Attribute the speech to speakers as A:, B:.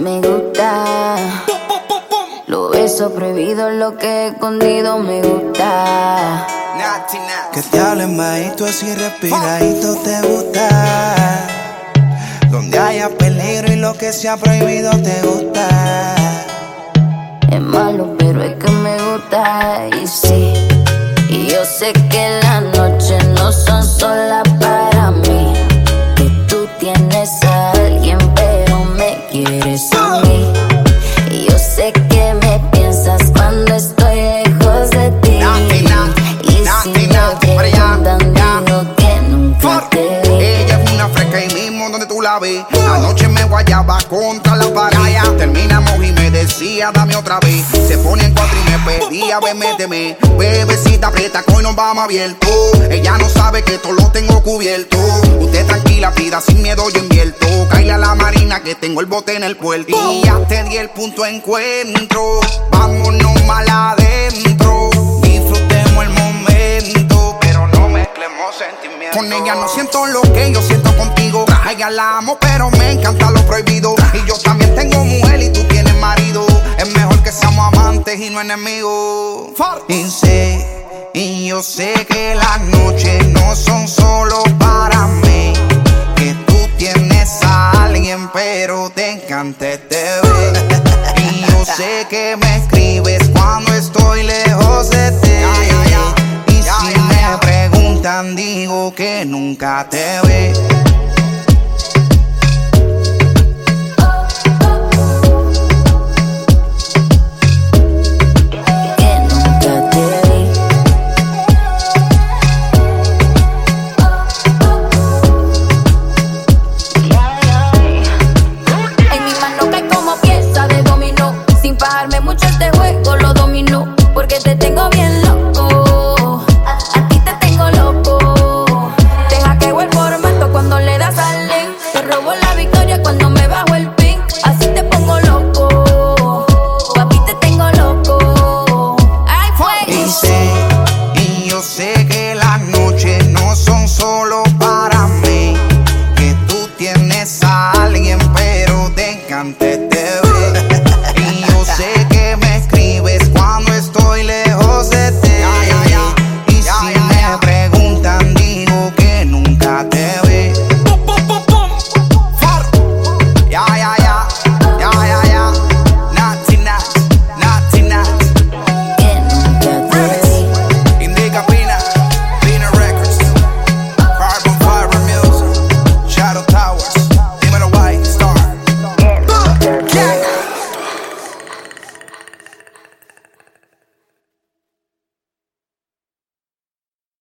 A: Me gusta. Lo beso prohibido, lo que he escondido me gusta. Naughty.
B: Que te hablen bajito así respiradito te gusta. Donde haya peligro y lo que sea prohibido te gusta.
A: Es malo, pero es que me gusta y sí. Y yo sé que la tienes a alguien, pero me quieres a mí. Y yo sé que me piensas cuando estoy lejos de ti. Y si me preguntan, digo que nunca te vi.
C: Ella es una fresca y mismo donde tú la ves. Anoche me guayaba contra la pared. Terminamos y me decía, dame otra vez. Se pone en cuatro y me pedía, ve, méteme. Bebecita, aprieta, que hoy nos vamos abierto. Ella no sabe que todo lo tengo cubierto. Usted tranquila, pida sin miedo, yo invierto. Caile a la marina que tengo el bote en el puerto. Y ya te di el punto de encuentro. Vámonos mal adentro. Disfrutemos el momento, pero no mezclemos sentimientos. Con ella no siento lo que yo siento contigo. A ella la amo, pero me encanta lo prohibido. Y yo también tengo mujer y tú tienes marido. Es mejor que seamos amantes y no enemigos.
B: Y sé, y yo sé que las noches no son solo para mí. Que tú tienes a alguien, pero te encanta este bebé. Y yo sé que me escribes cuando estoy lejos de ti. Y si me preguntan, digo que nunca te